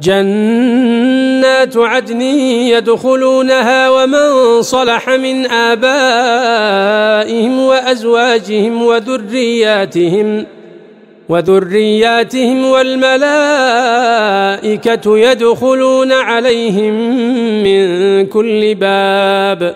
جنات عدن يدخلونها ومن صلح من آبائهم وأزواجهم وذرياتهم وذرياتهم والملائكة يدخلون عليهم من كل باب